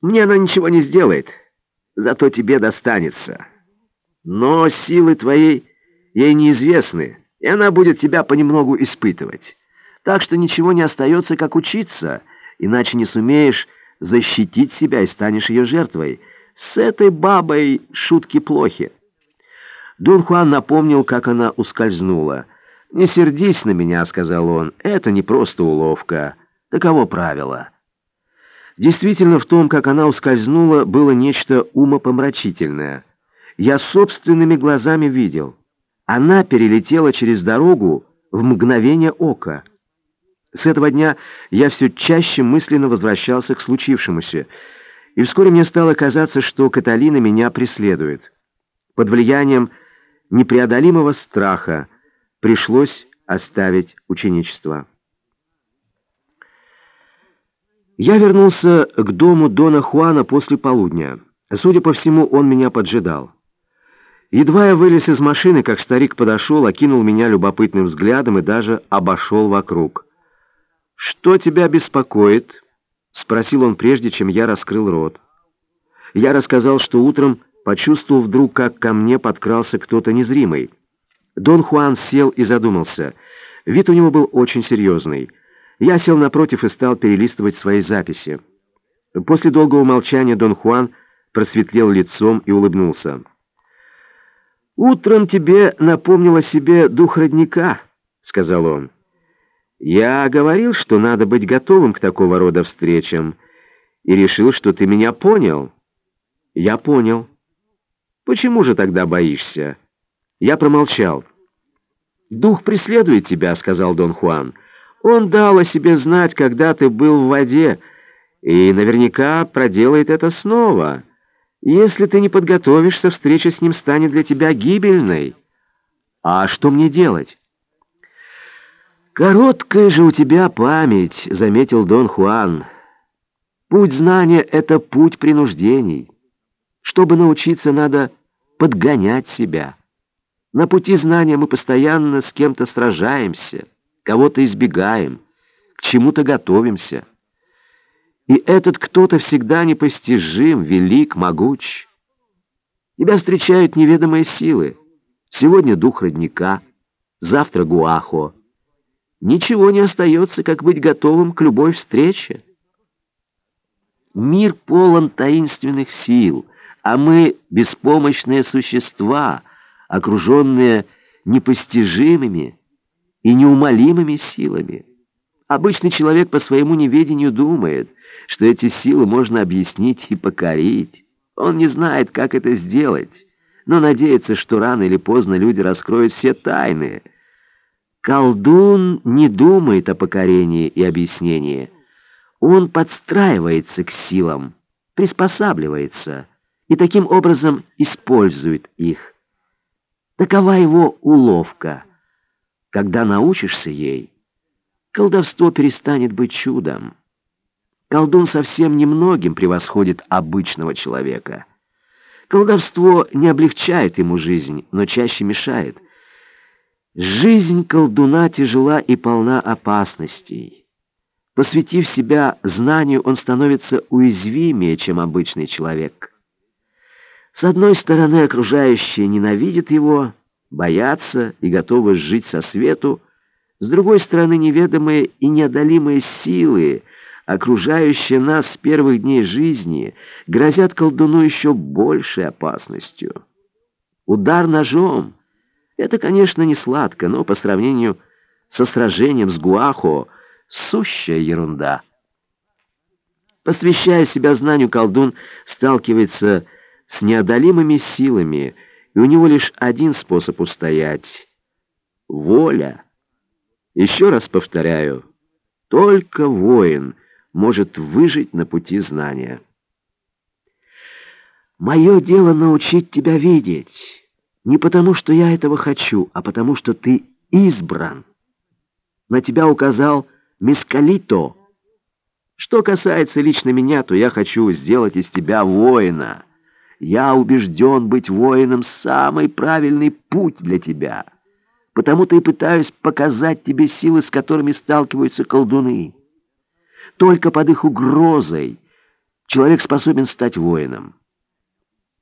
Мне она ничего не сделает, зато тебе достанется. Но силы твоей ей неизвестны, и она будет тебя понемногу испытывать. Так что ничего не остается, как учиться, иначе не сумеешь защитить себя и станешь ее жертвой. С этой бабой шутки плохи. Дон Хуан напомнил, как она ускользнула. «Не сердись на меня», — сказал он, — «это не просто уловка. Таково правило». Действительно, в том, как она ускользнула, было нечто умопомрачительное. Я собственными глазами видел. Она перелетела через дорогу в мгновение ока. С этого дня я все чаще мысленно возвращался к случившемуся, и вскоре мне стало казаться, что Каталина меня преследует. Под влиянием непреодолимого страха пришлось оставить ученичество. Я вернулся к дому Дона Хуана после полудня. Судя по всему, он меня поджидал. Едва я вылез из машины, как старик подошел, окинул меня любопытным взглядом и даже обошел вокруг. «Что тебя беспокоит?» — спросил он прежде, чем я раскрыл рот. Я рассказал, что утром почувствовал вдруг, как ко мне подкрался кто-то незримый. Дон Хуан сел и задумался. Вид у него был очень серьезный. Я сел напротив и стал перелистывать свои записи. После долгого молчания Дон Хуан просветлел лицом и улыбнулся. «Утром тебе напомнил о себе дух родника», — сказал он. «Я говорил, что надо быть готовым к такого рода встречам, и решил, что ты меня понял». «Я понял». «Почему же тогда боишься?» Я промолчал. «Дух преследует тебя», — сказал Дон Хуан. Он дал о себе знать, когда ты был в воде, и наверняка проделает это снова. Если ты не подготовишься, встреча с ним станет для тебя гибельной. А что мне делать? «Короткая же у тебя память», — заметил Дон Хуан. «Путь знания — это путь принуждений. Чтобы научиться, надо подгонять себя. На пути знания мы постоянно с кем-то сражаемся» кого-то избегаем, к чему-то готовимся. И этот кто-то всегда непостижим, велик, могуч. Тебя встречают неведомые силы. Сегодня дух родника, завтра гуахо. Ничего не остается, как быть готовым к любой встрече. Мир полон таинственных сил, а мы — беспомощные существа, окруженные непостижимыми, и неумолимыми силами. Обычный человек по своему неведению думает, что эти силы можно объяснить и покорить. Он не знает, как это сделать, но надеется, что рано или поздно люди раскроют все тайны. Колдун не думает о покорении и объяснении. Он подстраивается к силам, приспосабливается и таким образом использует их. Такова его уловка — когда научишься ей, колдовство перестанет быть чудом. Колдун совсем немногим превосходит обычного человека. Колдовство не облегчает ему жизнь, но чаще мешает. Жизнь колдуна тяжела и полна опасностей. Посвятив себя знанию, он становится уязвимее, чем обычный человек. С одной стороны, окружающие ненавидят его, боятся и готовы жить со свету, с другой стороны, неведомые и неодолимые силы, окружающие нас с первых дней жизни, грозят колдуну еще большей опасностью. Удар ножом — это, конечно, не сладко, но по сравнению со сражением с Гуахо — сущая ерунда. Посвящая себя знанию, колдун сталкивается с неодолимыми силами — и у него лишь один способ устоять — воля. Еще раз повторяю, только воин может выжить на пути знания. Мое дело научить тебя видеть, не потому, что я этого хочу, а потому, что ты избран. На тебя указал Мискалито. Что касается лично меня, то я хочу сделать из тебя воина — я убежден быть воином самый правильный путь для тебя. Потому-то и пытаюсь показать тебе силы, с которыми сталкиваются колдуны. Только под их угрозой Человек способен стать воином.